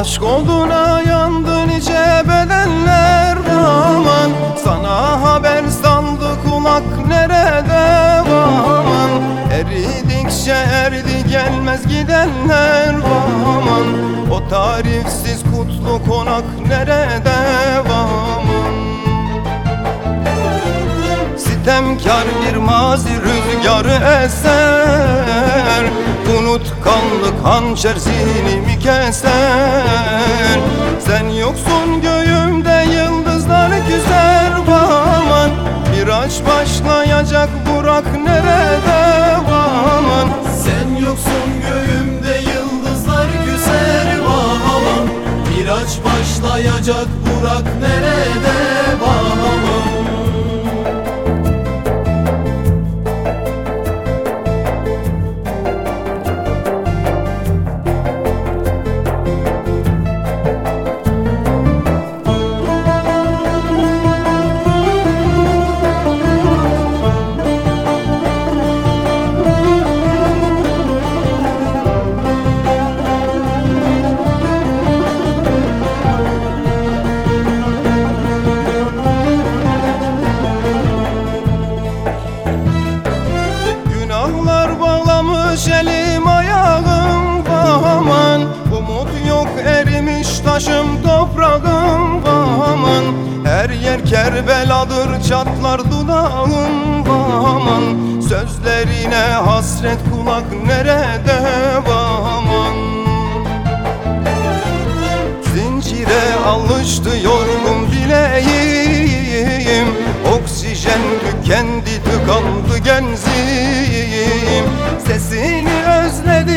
Aşk olduğuna yandı nice bedenler kulak nerede aman Eridikçe erdi gelmez gidenler aman O tarifsiz kutlu konak nerede aman Sitemkar bir mazi rüzgarı eser. Unutkanlık hançer zihnimi keser. Sen yoksun göğümde Burak nerede? Aman yer kerbeladır çatlar dudağım aman. Sözlerine hasret kulak nerede aman Zincire alıştı yorgun bileğim. Oksijen tükendi tıkandı genzim. Sesini özledim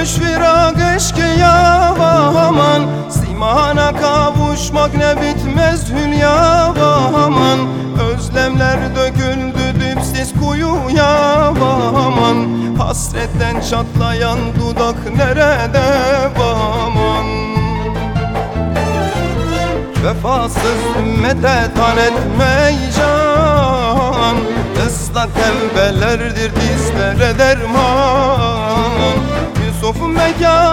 bürünmüş virak eşkıya aman Simana kavuşmak ne bitmez hülya aman Özlemler döküldü dipsiz kuyuya aman Hasretten çatlayan dudak nerede aman Vefasız ümmete tan etmeycan Islak tevbelerdir dizlere derman yo.